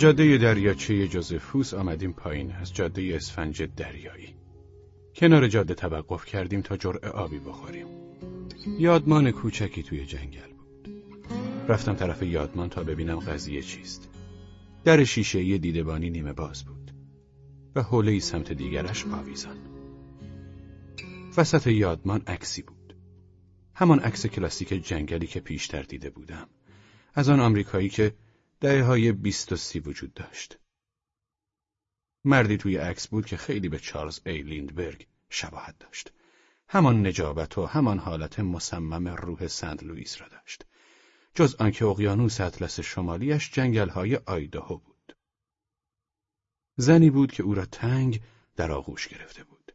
جاده دریاچه جوزفوس آمدیم پایین از جاده اسفنج دریایی. کنار جاده توقف کردیم تا جرعه آبی بخوریم. یادمان کوچکی توی جنگل بود. رفتم طرف یادمان تا ببینم قضیه چیست. در شیشه یه دیدبانی نیمه باز بود و حوله سمت دیگرش آویزان. وسط یادمان عکسی بود. همان عکس کلاسیک جنگلی که پیشتر دیده بودم. از آن آمریکایی که دهه های بیست و سی وجود داشت. مردی توی عکس بود که خیلی به چارلز ای لیندبرگ شباهت داشت. همان نجابت و همان حالت مصمم روح سنت لوئیس را داشت. جز آنکه اقیانوس اطلس شمالیش های آیداهو بود. زنی بود که او را تنگ در آغوش گرفته بود.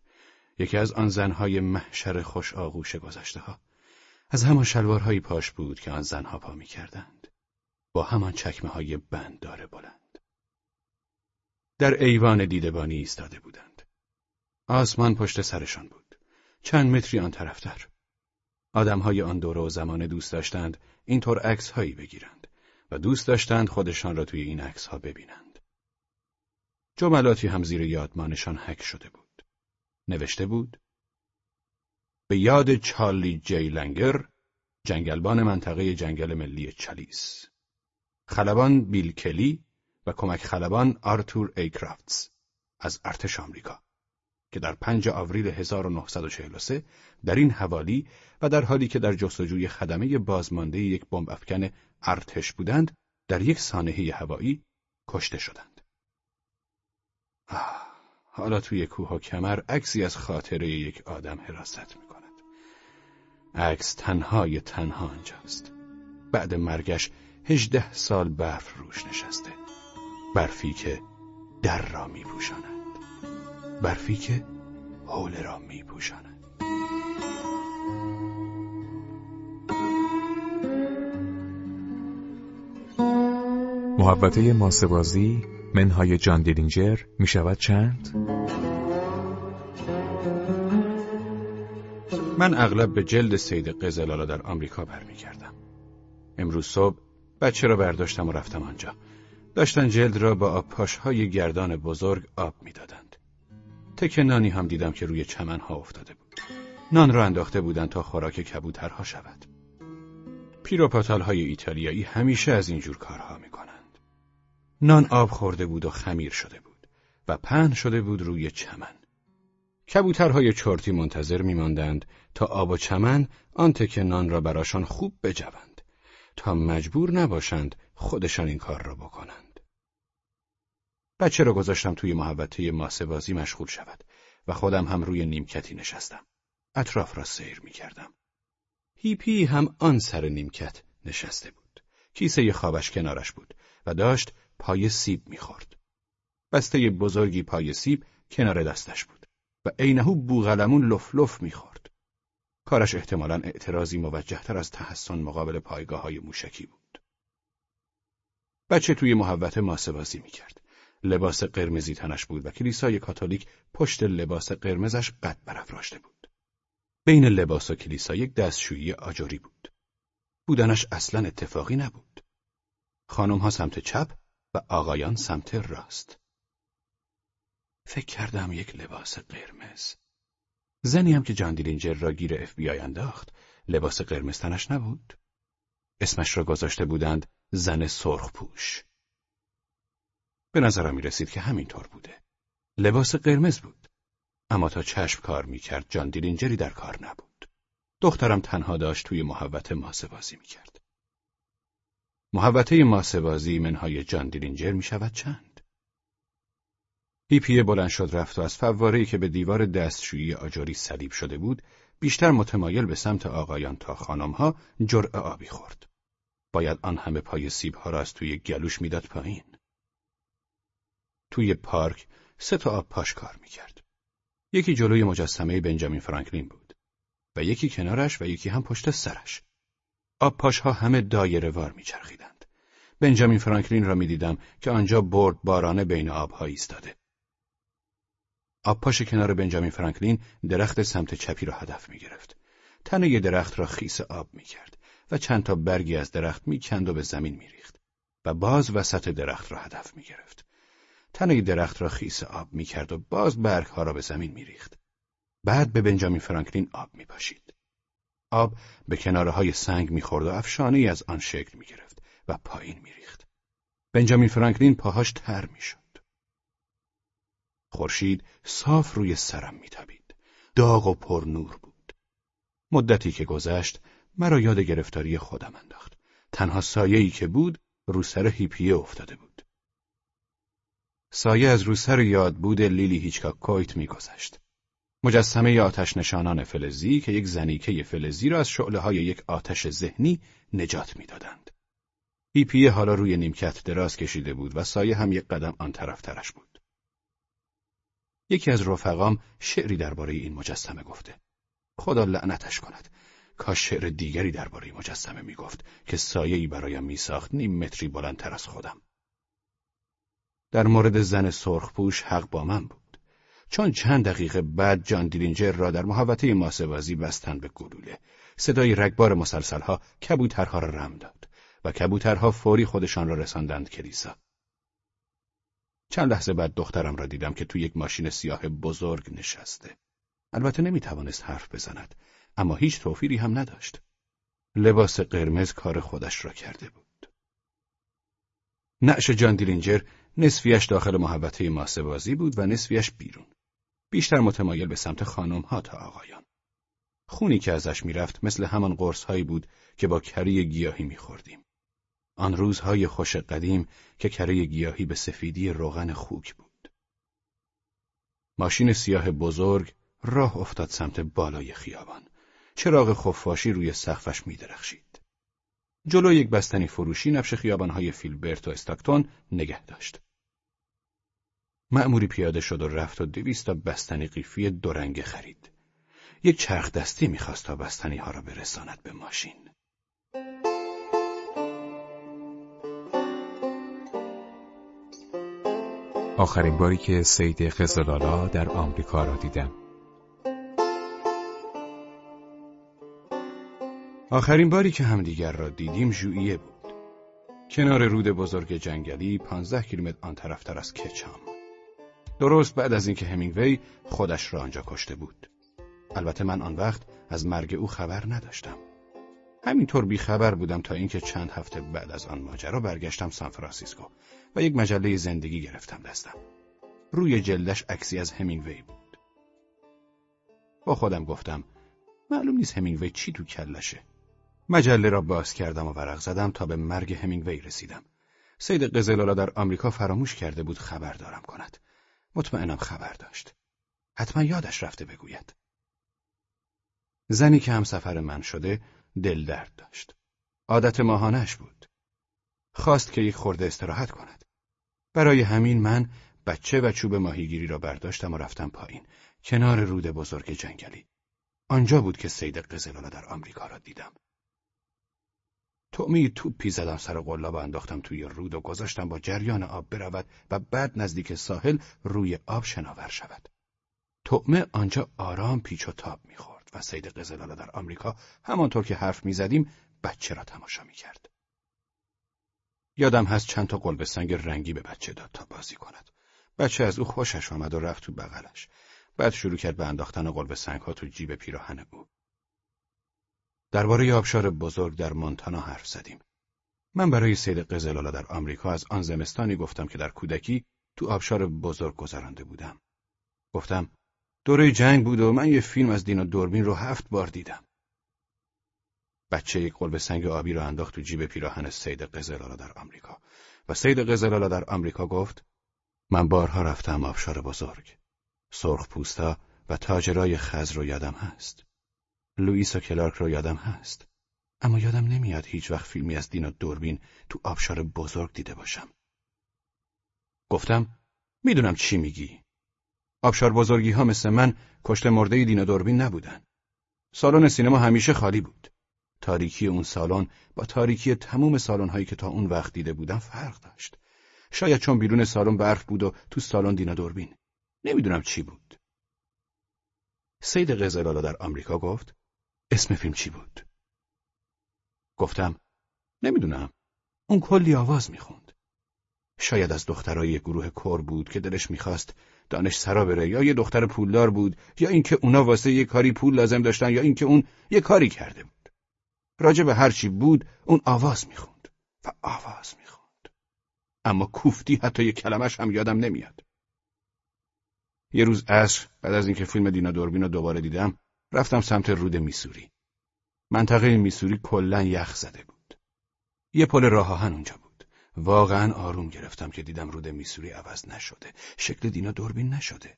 یکی از آن زنهای محشر خوش آغوش گذشته ها. از همان شلوارهایی پاش بود که آن زنها پا می کردند. با همان چکمه های بنددار بلند. در ایوان دیدبانی ایستاده بودند. آسمان پشت سرشان بود. چند متری آن طرفتر. آدمهای آن دوره و زمان دوست داشتند اینطور عکس هایی بگیرند و دوست داشتند خودشان را توی این عکس ها ببینند. جملاتی هم زیر یادمانشان حک شده بود. نوشته بود به یاد چارلی جی لنگر جنگلبان منطقه جنگل ملی چلیس خلبان بیل کلی و کمک خلبان آرتور ایکرافتس از ارتش آمریکا که در 5 آوریل 1943 در این حوالی و در حالی که در جستجوی خدمه بازمانده یک بمب افکن ارتش بودند در یک سانحه هوایی کشته شدند. آه، حالا توی کوه و کمر عکسی از خاطره یک آدم حراست می کند. عکس تنهای تنها آنجاست. بعد مرگش هجده سال برف روش نشسته. برفی که در را می پوشاند. برفی که حول را می پوشاند. محوطه ماسبازی منهای جان دیلینجر می شود چند؟ من اغلب به جلد سید قزلالا در آمریکا برمیگردم. امروز صبح بچه را برداشتم و رفتم آنجا. داشتن جلد را با آب های گردان بزرگ آب می‌دادند. تک نانی هم دیدم که روی چمنها افتاده بود. نان را انداخته بودند تا خوراک کبوترها شود. پیروپاتال های ایتالیایی همیشه از این جور کارها می کنند. نان آب خورده بود و خمیر شده بود و پهن شده بود روی چمن. کبوترهای چرتی منتظر میماندند تا آب و چمن آن تک نان را براشان خوب بجوند تا مجبور نباشند خودشان این کار را بکنند. بچه را گذاشتم توی ماسه مشغول شود و خودم هم روی نیمکتی نشستم. اطراف را سیر می کردم. هیپی هم آن سر نیمکت نشسته بود. کیسه خوابش کنارش بود و داشت پای سیب می‌خورد. بسته بزرگی پای سیب کنار دستش بود و عینهو بوغلمون لف لف می‌خورد. کارش احتمالا اعتراضی موجهتر از تحسن مقابل پایگاه های موشکی بود. بچه توی محوطه ماسه بازی می‌کرد. لباس قرمزی تنش بود و کلیسای کاتولیک پشت لباس قرمزش قد برافراشته بود. بین لباس و کلیسا یک دستشویی آجری بود. بودنش اصلا اتفاقی نبود. خانم ها سمت چپ و آقایان سمت راست. فکر کردم یک لباس قرمز. زنی هم که جان دیلینجر را گیر اف بی آی انداخت لباس قرمز تنش نبود. اسمش را گذاشته بودند زن سرخ پوش. به نظرم می رسید که همینطور بوده. لباس قرمز بود. اما تا چشم کار می کرد جان دیلینجری در کار نبود. دخترم تنها داشت توی محوطه ماسه بازی می کرد. محوطه ماسه بازی منهای جان دیلینجر می شود چند؟ هیپیه بلند شد رفت و از فوارهی که به دیوار دستشویی آجاری صلیب شده بود بیشتر متمایل به سمت آقایان تا خانمها جرعه آبی خورد. باید آن همه پای سیبها را از توی گلوش می‌داد پایین. توی پارک سه تا آب پاش کار می‌کرد. یکی جلوی مجسمه بنجامین فرانکلین بود و یکی کنارش و یکی هم پشت سرش. آب پاش ها همه دایره وار میچرخیدند. بنجامین فرانکلین را می‌دیدم که آنجا برد بارانه بین آبها ایستاده. آب پاش کنار بنجامین فرانکلین درخت سمت چپی را هدف می گرفت. تنه درخت را خیس آب می کرد و چند تا برگی از درخت می کند و به زمین می ریخت. و باز وسط درخت را هدف می گرفت. تنه درخت را خیس آب می کرد و باز برگها را به زمین می ریخت. بعد به بنجامین فرانکلین آب می پاشید. آب به کناره های سنگ می خورد و افشانه از آن شکل می گرفت و پایین می ریخت. بنجامین فرانکلین پاهاش تر می شد. خورشید صاف روی سرم میتابید. داغ و پر نور بود. مدتی که گذشت مرا یاد گرفتاری خودم انداخت. تنها سایه‌ای که بود رو سر هیپیه افتاده بود. سایه از رو سر یاد بود لیلی هیچکاک کویت میگذشت. مجسمه آتش نشانان فلزی که یک زنیکه فلزی را از شعله های یک آتش ذهنی نجات می‌دادند. هیپیه حالا روی نیمکت دراز کشیده بود و سایه هم یک قدم آن طرف ترش بود. یکی از رفقام شعری درباره این مجسمه گفته. خدا لعنتش کند. کاش شعر دیگری درباره مجسمه می‌گفت که سایه‌ای برایم میساخت نیم متری بلندتر از خودم. در مورد زن سرخپوش حق با من بود. چون چند دقیقه بعد جان دیلینجر را در محوطه ماسوازی بستن به گلوله. صدای رگبار مسلسلها کبوترها را رم داد و کبوترها فوری خودشان را رساندند کلیسا. چند لحظه بعد دخترم را دیدم که توی یک ماشین سیاه بزرگ نشسته. البته نمی توانست حرف بزند، اما هیچ توفیری هم نداشت. لباس قرمز کار خودش را کرده بود. نعش جان دیلینجر نصفیش داخل محوطه ماسه بازی بود و نصفیش بیرون. بیشتر متمایل به سمت خانم ها تا آقایان. خونی که ازش می‌رفت مثل همان قرص هایی بود که با کری گیاهی میخوردیم. آن روزهای خوش قدیم که کره گیاهی به سفیدی روغن خوک بود. ماشین سیاه بزرگ راه افتاد سمت بالای خیابان. چراغ خفاشی روی سقفش میدرخشید. جلو یک بستنی فروشی نفش خیابانهای فیلبرت و استاکتون نگه داشت. مأموری پیاده شد و رفت و دویست تا بستنی قیفی دو خرید. یک چرخ دستی می‌خواست تا بستنی ها را برساند به ماشین. آخرین باری که سید خزلالا در آمریکا را دیدم آخرین باری که همدیگر را دیدیم ژوئیه بود. کنار رود بزرگ جنگلی پانزده کیلومتر آن طرفتر از کچام. درست بعد از اینکه همینگوی خودش را آنجا کشته بود. البته من آن وقت از مرگ او خبر نداشتم. همینطور بیخبر بودم تا اینکه چند هفته بعد از آن ماجرا برگشتم سان فرانسیسکو و یک مجله زندگی گرفتم دستم. روی جلدش عکسی از همینگوی بود. با خودم گفتم معلوم نیست همینگوی چی تو کلشه. مجله را باز کردم و ورق زدم تا به مرگ همینگوی رسیدم. سید قزلالا در آمریکا فراموش کرده بود خبر دارم کند. مطمئنم خبر داشت. حتما یادش رفته بگوید. زنی که هم سفر من شده دل درد داشت. عادت ماهانش بود. خواست که یک خورده استراحت کند. برای همین من بچه و چوب ماهیگیری را برداشتم و رفتم پایین کنار رود بزرگ جنگلی. آنجا بود که سید قزلالا در آمریکا را دیدم. تومی توپی زدم سر قلاب و انداختم توی رود و گذاشتم با جریان آب برود و بعد نزدیک ساحل روی آب شناور شود. تعمه آنجا آرام پیچ و تاب می‌خورد و سید قزلالا در آمریکا همانطور که حرف می‌زدیم بچه را تماشا می‌کرد. یادم هست چند تا قلب سنگ رنگی به بچه داد تا بازی کند. بچه از او خوشش آمد و رفت تو بغلش. بعد شروع کرد به انداختن قلب سنگ ها تو جیب پیراهن او. درباره آبشار بزرگ در مونتانا حرف زدیم. من برای سید قزلالا در آمریکا از آن زمستانی گفتم که در کودکی تو آبشار بزرگ گذرانده بودم. گفتم دوره جنگ بود و من یه فیلم از دینا دوربین رو هفت بار دیدم. بچه یک قلب سنگ آبی را انداخت تو جیب پیراهن سید قزلالا در آمریکا و سید قزلالا در آمریکا گفت من بارها رفتم آبشار بزرگ. سرخ پوستا و تاجرای خز رو یادم هست. لوئیس و کلارک رو یادم هست. اما یادم نمیاد هیچ وقت فیلمی از دینا دوربین تو آبشار بزرگ دیده باشم. گفتم می‌دونم چی میگی. آبشار بزرگی ها مثل من کشت مرده دینا دوربین نبودن. سالن سینما همیشه خالی بود. تاریکی اون سالن با تاریکی تموم سالن هایی که تا اون وقت دیده بودم فرق داشت. شاید چون بیرون سالن برف بود و تو سالن دینا دوربین. نمی‌دونم چی بود. سید قزلالا در آمریکا گفت اسم فیلم چی بود؟ گفتم نمی‌دونم. اون کلی آواز می‌خوند. شاید از دخترای گروه کور بود که دلش می‌خواست دانش سرا بره یا یه دختر پولدار بود یا اینکه اونا واسه یه کاری پول لازم داشتن یا اینکه اون یه کاری کرده بود. راجع به هر چی بود اون آواز می‌خوند و آواز می‌خوند. اما کوفتی حتی یه کلمش هم یادم نمیاد. یه روز عصر بعد از اینکه فیلم دینا دوربین رو دوباره دیدم رفتم سمت رود میسوری. منطقه میسوری کلا یخ زده بود. یه پل راه آهن اونجا بود. واقعا آروم گرفتم که دیدم رود میسوری عوض نشده. شکل دینا دوربین نشده.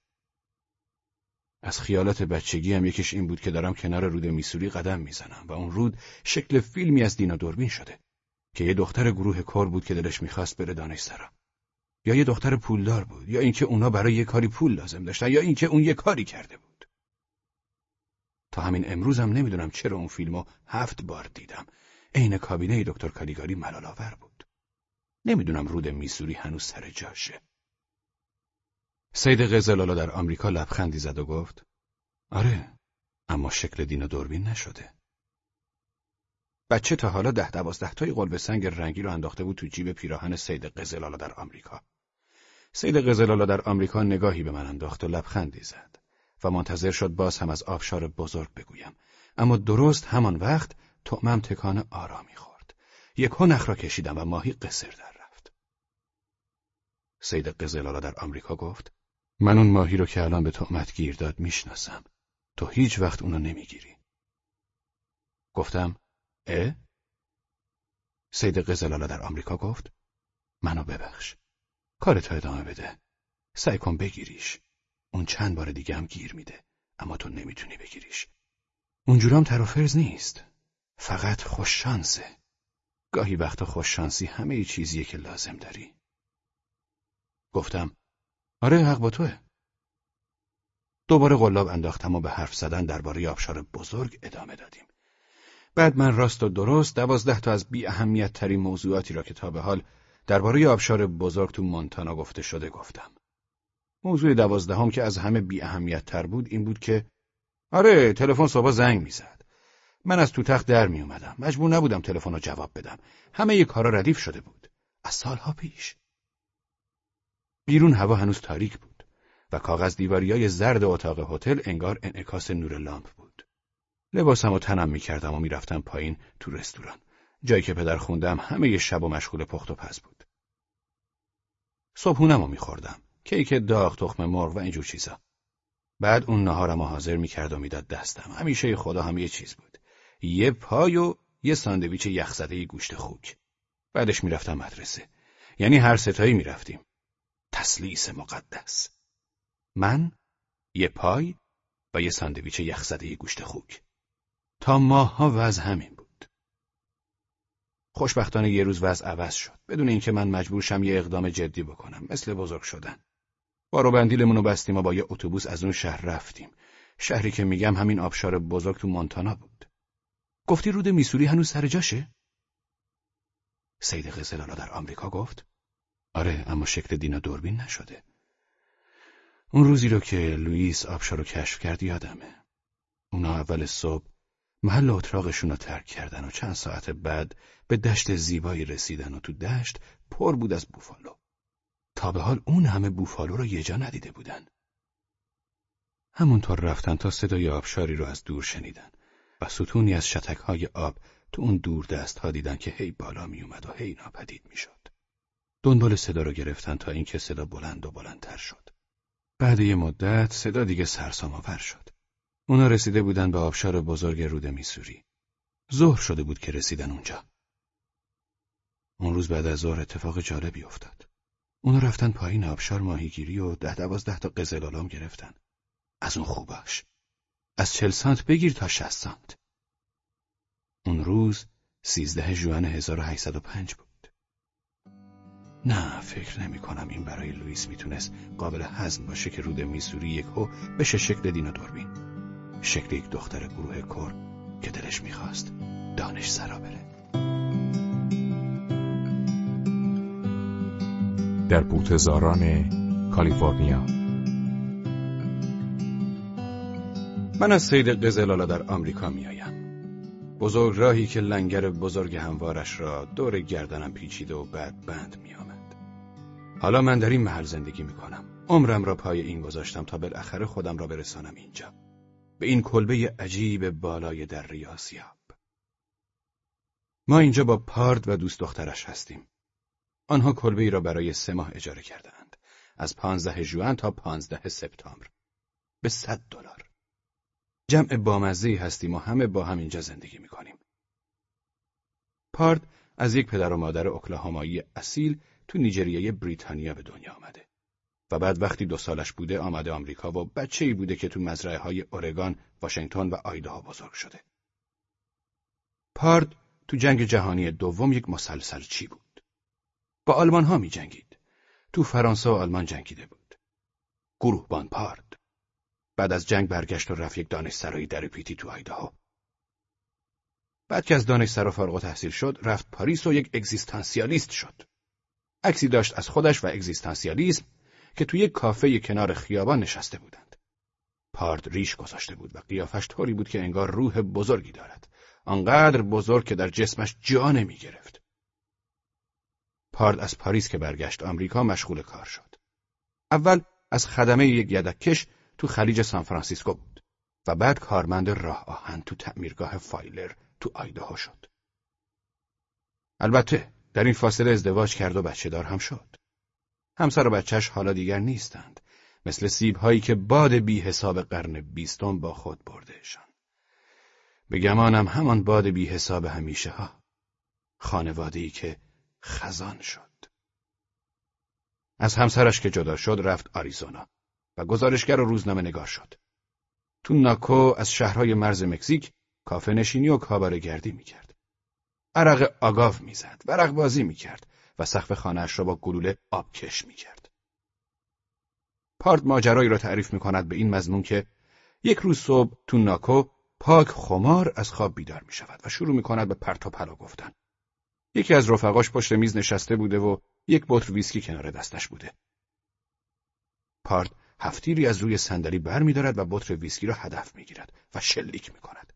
از خیالات بچگی هم یکیش این بود که دارم کنار رود میسوری قدم می‌زنم و اون رود شکل فیلمی از دینا دوربین شده که یه دختر گروه کار بود که دلش می‌خواست بره دانشسرا. یا یه دختر پولدار بود یا اینکه اونا برای یه کاری پول لازم داشتن یا اینکه اون یه کاری کرده بود. تا همین امروزم نمی‌دونم چرا اون فیلمو هفت بار دیدم. عین کابینه دکتر کالیگاری ملالآور بود. نمی‌دونم رود میسوری هنوز سر جاشه. سید قزلالا در آمریکا لبخندی زد و گفت آره اما شکل دین دوربین نشده. بچه تا حالا ده دوازده تای قلب سنگ رنگی رو انداخته بود تو جیب پیراهن سید قزلالا در آمریکا. سید قزلالا در آمریکا نگاهی به من انداخت و لبخندی زد. و منتظر شد باز هم از آبشار بزرگ بگویم اما درست همان وقت تعمم تکان آرامی خورد یک نخ را کشیدم و ماهی قصر در رفت. سید قزلالا در آمریکا گفت من اون ماهی رو که الان به تهمت گیر داد می‌شناسم. تو هیچ وقت اونو نمی‌گیری. گفتم اه؟ سید قزلالا در آمریکا گفت منو ببخش. کارتو ادامه بده. سعی کن بگیریش. اون چند بار دیگه هم گیر میده اما تو نمی‌تونی بگیریش. اونجورام ترافرز نیست. فقط خوششانسه. گاهی وقتا خوششانسی همه چیزیه که لازم داری. گفتم آره حق با توه. دوباره قلاب انداختم و به حرف زدن درباره آبشار بزرگ ادامه دادیم. بعد من راست و درست دوازده تا از بی اهمیت ترین موضوعاتی را که تا به حال درباره آبشار بزرگ تو مونتانا گفته شده گفتم. موضوع دوازدهم که از همه بی اهمیت تر بود این بود که آره تلفن صبح زنگ می‌زد. من از تو تخت در می اومدم. مجبور نبودم تلفن رو جواب بدم. همه ی کارا ردیف شده بود. از سالها پیش. بیرون هوا هنوز تاریک بود و کاغذ دیواریای زرد اتاق هتل انگار انعکاس نور لامپ بود. لباسم و تنم می‌کردم و می‌رفتم پایین تو رستوران. جایی که پدر خوندم همه ی شب و مشغول پخت و پز بود. صبحونم رو میخوردم. کیک داغ تخم مرغ و اینجور چیزا. بعد اون نهارم حاضر می‌کرد و می‌داد دستم. همیشه خدا هم یه چیز بود. یه پای و یه ساندویچ یخزده گوشت خوک. بعدش می‌رفتم مدرسه. یعنی هر ستایی می‌رفتیم. تسلیس مقدس. من، یه پای و یه ساندویچ یخزده گوشت خوک. تا ماهها وضع همین بود. خوشبختانه یه روز وضع عوض شد. بدون اینکه من مجبور شم یه اقدام جدی بکنم. مثل بزرگ شدن. بارو بندیلمون رو بستیم و با یه اتوبوس از اون شهر رفتیم. شهری که میگم همین آبشار بزرگ تو مونتانا بود. گفتی رود میسوری هنوز سر جاشه؟ سید قزلالا در آمریکا گفت آره اما شکل دینا دوربین نشده. اون روزی رو که لوئیس آبشار رو کشف کرد یادمه. اونا اول صبح محل اتراقشون رو ترک کردن و چند ساعت بعد به دشت زیبایی رسیدن و تو دشت پر بود از بوفالو. تا به حال اون همه بوفالو رو یه جا ندیده بودن. همونطور رفتن تا صدای آبشاری رو از دور شنیدن و ستونی از های آب تو اون دور دست ها دیدن که هی بالا می اومد و هی ناپدید می شد. دنبال صدا رو گرفتن تا اینکه صدا بلند و بلندتر شد. بعد یه مدت صدا دیگه سرسام آور شد. اونا رسیده بودن به آبشار بزرگ رود میسوری. ظهر شده بود که رسیدن اونجا. اون روز بعد از ظهر اتفاق جالبی افتاد. اونا رفتن پایین آبشار ماهیگیری و ده دوازده تا قزلالام گرفتن. از اون خوباش. از چل سانت بگیر تا شست سانت. اون روز سیزده جوان 1805 بود. نه فکر نمی کنم این برای لوئیس می‌تونست قابل هضم باشه که رود میسوری یک هو بشه شکل دینا دوربین. شکل یک دختر گروه کر که دلش می‌خواست دانش سرا بره. در بوتزاران کالیفرنیا بزرگ راهی که لنگر بزرگ هموارش را دور گردنم پیچیده و بعد بند می آمد. حالا من در این محل زندگی می کنم. عمرم را پای این گذاشتم تا بالاخره خودم را برسانم اینجا. به این کلبه عجیب بالای در ریاسیاب. ما اینجا با پارد و دوست دخترش هستیم. آنها کلبه ای را برای سه ماه اجاره کردند. از پانزده جوان تا پانزده سپتامبر. به صد دلار. جمع بامزهی هستیم و همه با هم اینجا زندگی می‌کنیم. پارد از یک پدر و مادر اوکلاهامایی اصیل تو نیجریه بریتانیا به دنیا آمده. و بعد وقتی دو سالش بوده آمده آمریکا و بچه ای بوده که تو مزرعه های اورگان، واشنگتن و آیداها بزرگ شده. پارد تو جنگ جهانی دوم یک مسلسل چی بود. با آلمان ها می جنگید. تو فرانسه و آلمان جنگیده بود. گروهبان پارد. بعد از جنگ برگشت و رفت یک دانشسرایی در پیتی تو آیداها. بعد که از دانشسرا فارغ تحصیل شد، رفت پاریس و یک اگزیستانسیالیست شد. عکسی داشت از خودش و اگزیستانسیالیسم که توی یک کافه کنار خیابان نشسته بودند. پارد ریش گذاشته بود و قیافش طوری بود که انگار روح بزرگی دارد. آنقدر بزرگ که در جسمش جا نمی گرفت. پارد از پاریس که برگشت آمریکا مشغول کار شد. اول از خدمه یک یدککش تو خلیج سان فرانسیسکو بود و بعد کارمند راه آهن تو تعمیرگاه فایلر تو آیداها شد. البته در این فاصله ازدواج کرد و بچه دار هم شد. همسر و بچهش حالا دیگر نیستند مثل سیب هایی که باد بی حساب قرن بیستم با خود بردهشان. به گمانم همان باد بی حساب همیشه ها. خانواده که خزان شد. از همسرش که جدا شد رفت آریزونا و گزارشگر و روزنامه نگار شد. تو ناکو از شهرهای مرز مکزیک کافه نشینی و کابارگردی می‌کرد. عرق آگاف می‌زد، ورق بازی می‌کرد و سقف خانهاش را با گلوله آبکش می‌کرد. پارت ماجرایی را تعریف می‌کند به این مضمون که یک روز صبح تو ناکو پاک خمار از خواب بیدار می شود و شروع می کند به پرت و پلا گفتن. یکی از رفقاش پشت میز نشسته بوده و یک بطر ویسکی کنار دستش بوده. پارد هفتیری از روی صندلی بر می دارد و بطر ویسکی را هدف می گیرد و شلیک می کند.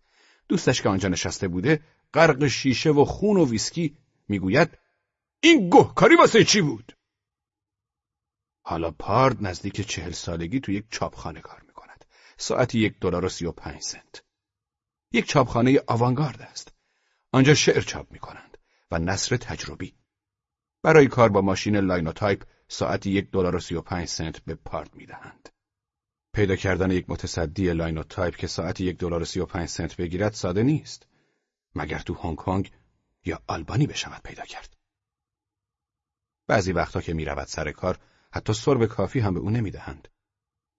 دوستش که آنجا نشسته بوده غرق شیشه و خون و ویسکی می‌گوید این گوه کاری واسه چی بود؟ حالا پارد نزدیک چهل سالگی تو یک چاپخانه کار می کند. ساعتی یک دلار و سی و پنج سنت. یک چاپخانه آوانگارد است. آنجا شعر چاپ می کنند و نثر تجربی. برای کار با ماشین لاینوتایپ ساعتی یک دلار و سی و پنج سنت به پارد می دهند. پیدا کردن یک متصدی لاینوتایپ که ساعتی یک دلار و سی و پنج سنت بگیرد ساده نیست. مگر تو هنگ کنگ یا آلبانی بشود پیدا کرد. بعضی وقتا که می رود سر کار حتی سرب کافی هم به او نمی دهند.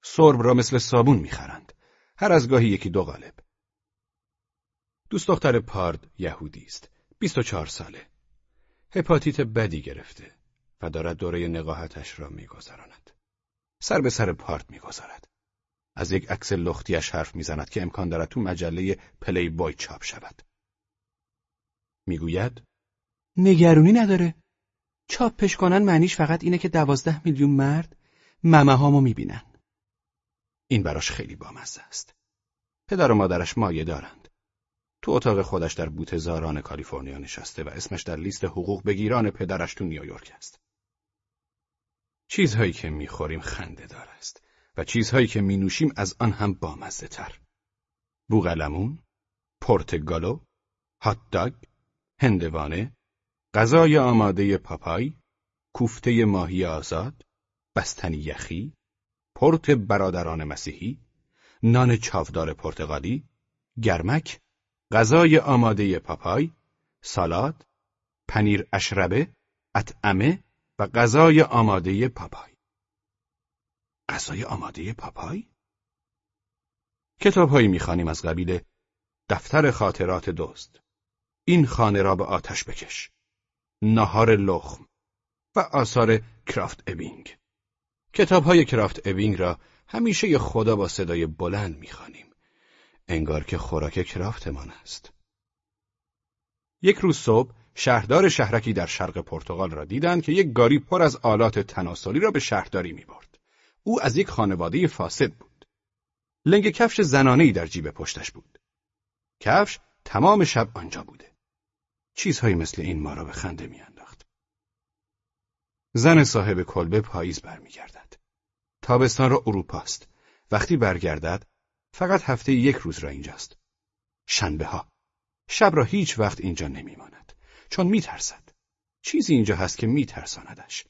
سرب را مثل صابون می خرند. هر از گاهی یکی دو قالب. دوست دختر پارد یهودی است. 24 ساله. هپاتیت بدی گرفته و دارد دوره نقاهتش را میگذراند. سر به سر پارت می‌گذارد. از یک عکس لختیش حرف می‌زند که امکان دارد تو مجله پلی بای چاپ شود. می‌گوید نگرونی نداره. چاپش کنن معنیش فقط اینه که دوازده میلیون مرد ممه هامو می‌بینن. این براش خیلی بامزه است. پدر و مادرش مایه دارند. تو اتاق خودش در بوتزاران کالیفرنیا نشسته و اسمش در لیست حقوق بگیران پدرش تو نیویورک است. چیزهایی که می‌خوریم خنده دار است و چیزهایی که مینوشیم از آن هم بامزه تر. بوغلمون، پرتگالو، هات داگ، هندوانه، غذای آماده پاپای، کوفته ماهی آزاد، بستنی یخی، پرت برادران مسیحی، نان چاودار پرتغالی، گرمک، غذای آماده پاپای، سالاد، پنیر اشربه، اطعمه و غذای آماده پاپای. غذای آماده پاپای؟ کتابهایی می‌خوانیم از قبیل دفتر خاطرات دوست. این خانه را به آتش بکش. نهار لخم و آثار کرافت ابینگ. کتابهای کرافت ابینگ را همیشه خدا با صدای بلند می‌خوانیم. انگار که خوراک کرافتمان است. یک روز صبح شهردار شهرکی در شرق پرتغال را دیدند که یک گاری پر از آلات تناسلی را به شهرداری می برد. او از یک خانواده فاسد بود. لنگ کفش زنانهی در جیب پشتش بود. کفش تمام شب آنجا بوده. چیزهایی مثل این ما را به خنده میانداخت. زن صاحب کلبه پاییز برمیگردد. تابستان را اروپاست. وقتی برگردد فقط هفته یک روز را اینجاست. شنبه ها. شب را هیچ وقت اینجا نمیماند. چون میترسد. چیزی اینجا هست که میترساندش.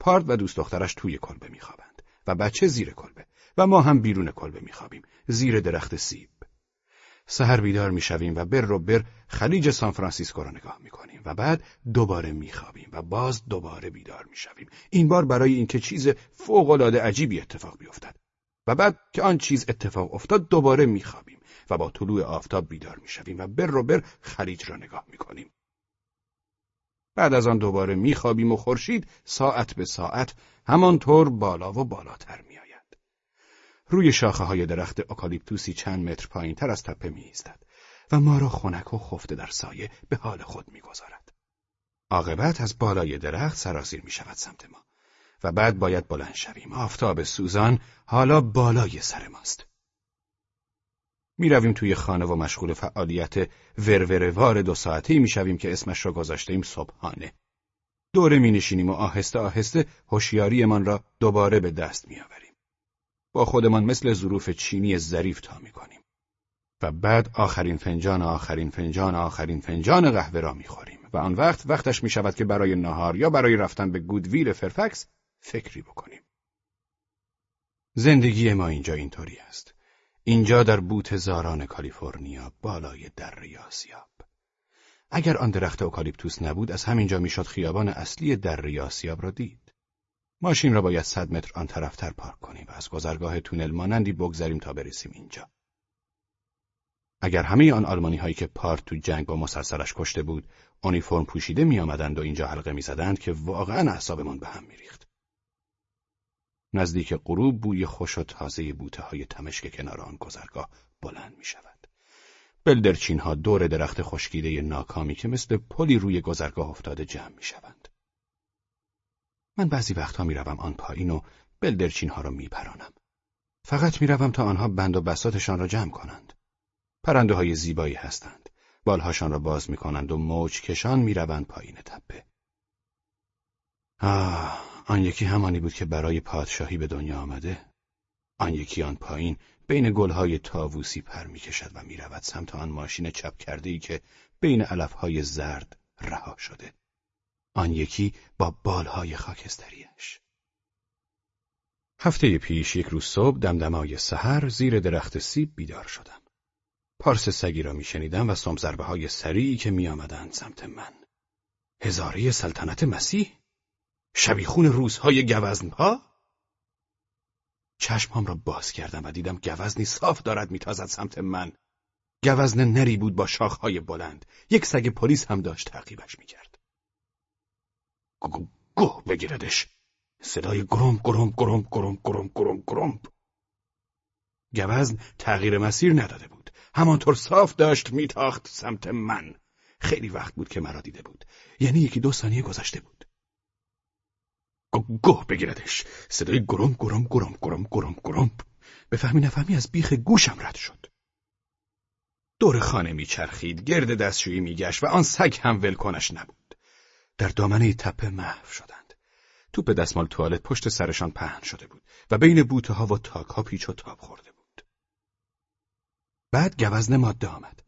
پارد و دوست دخترش توی کلبه میخوابند و بچه زیر کلبه و ما هم بیرون کلبه میخوابیم زیر درخت سیب. سهر بیدار می‌شویم و بر رو بر خلیج سان فرانسیسکو را نگاه می‌کنیم و بعد دوباره میخوابیم و باز دوباره بیدار می‌شویم این بار برای اینکه چیز فوق العاده عجیبی اتفاق بیفتد و بعد که آن چیز اتفاق افتاد دوباره میخوابیم و با طلوع آفتاب بیدار می‌شویم و بر رو بر خلیج را نگاه می‌کنیم بعد از آن دوباره میخوابیم و خورشید ساعت به ساعت همانطور بالا و بالاتر میآید روی شاخه های درخت اکالیپتوسی چند متر پایین تر از تپه می و ما را خنک و خفته در سایه به حال خود می‌گذارد. عاقبت از بالای درخت سرازیر می شود سمت ما و بعد باید بلند شویم. آفتاب سوزان حالا بالای سر ماست. می رویم توی خانه و مشغول فعالیت وروروار دو ساعته می شویم که اسمش را گذاشتیم صبحانه. دوره می نشینیم و آهسته آهسته هوشیاریمان را دوباره به دست می آوریم. با خودمان مثل ظروف چینی ظریف تا می‌کنیم و بعد آخرین فنجان آخرین فنجان آخرین فنجان قهوه را می‌خوریم و آن وقت وقتش می شود که برای نهار یا برای رفتن به گودویل فرفکس فکری بکنیم. زندگی ما اینجا اینطوری است. اینجا در بوت زاران کالیفرنیا بالای دره آسیاب. اگر آن درخت اوکالیپتوس نبود از همینجا می‌شد خیابان اصلی دره آسیاب را دید. ماشین را باید صد متر آن طرفتر پارک کنیم و از گذرگاه تونل مانندی بگذریم تا برسیم اینجا. اگر همه آن آلمانی هایی که پارت تو جنگ با مسلسلش کشته بود اونیفرم پوشیده می آمدند و اینجا حلقه می زدند که واقعا اعصابمان به هم می ریخت. نزدیک غروب بوی خوش و تازه بوته های تمشک کنار آن گذرگاه بلند می شود. بلدرچین ها دور درخت خشکیده ناکامی که مثل پلی روی گذرگاه افتاده جمع می شوند. من بعضی وقتها می‌روم آن پایین و بلدرچین ها را میپرانم. فقط می‌روم تا آنها بند و بساتشان را جمع کنند. پرنده های زیبایی هستند. بالهاشان را باز می‌کنند و موج کشان می‌روند پایین تپه. آه، آن یکی همانی بود که برای پادشاهی به دنیا آمده. آن یکی آن پایین بین گلهای تاووسی پر می‌کشد و می‌رود سمت آن ماشین چپ کرده ای که بین علفهای زرد رها شده. آن یکی با بالهای خاکستریش. هفته پیش یک روز صبح دمدمای سحر زیر درخت سیب بیدار شدم. پارس سگی را میشنیدم و سمزربه های سریعی که میآمدند سمت من. هزاره سلطنت مسیح؟ شبیخون روزهای گوزنها؟ چشمام را باز کردم و دیدم گوزنی صاف دارد میتازد سمت من. گوزن نری بود با شاخهای بلند. یک سگ پلیس هم داشت تعقیبش می‌کرد. گوه بگیردش صدای گرم گرم گرم گرم گرم گرم گرم گوزن تغییر مسیر نداده بود همانطور صاف داشت میتاخت سمت من خیلی وقت بود که مرا دیده بود یعنی یکی دو ثانیه گذشته بود گوه بگیردش صدای گرم گرم گرم گرم گرم گرم فهمی نفهمی از بیخ گوشم رد شد دور خانه میچرخید گرد دستشویی میگشت و آن سگ هم ولکنش نبود در دامنه تپه محو شدند. توپ دستمال توالت پشت سرشان پهن شده بود و بین بوته ها و تاک ها پیچ و تاب خورده بود. بعد گوزن ماده آمد.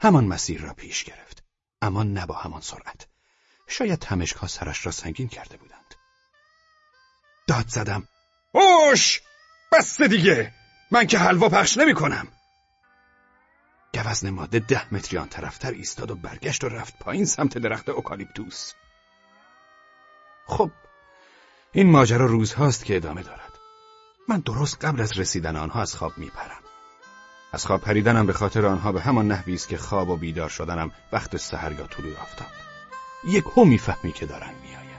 همان مسیر را پیش گرفت. اما نه با همان سرعت. شاید تمشک ها سرش را سنگین کرده بودند. داد زدم. اوش! بس دیگه! من که حلوا پخش نمی کنم. گوزن ماده ده متری آن طرفتر ایستاد و برگشت و رفت پایین سمت درخت اوکالیپتوس. خب این ماجرا روزهاست که ادامه دارد من درست قبل از رسیدن آنها از خواب میپرم از خواب پریدنم به خاطر آنها به همان نحوی است که خواب و بیدار شدنم وقت سحر یا طلوع آفتاب یک هو می‌فهمی که دارن میآیند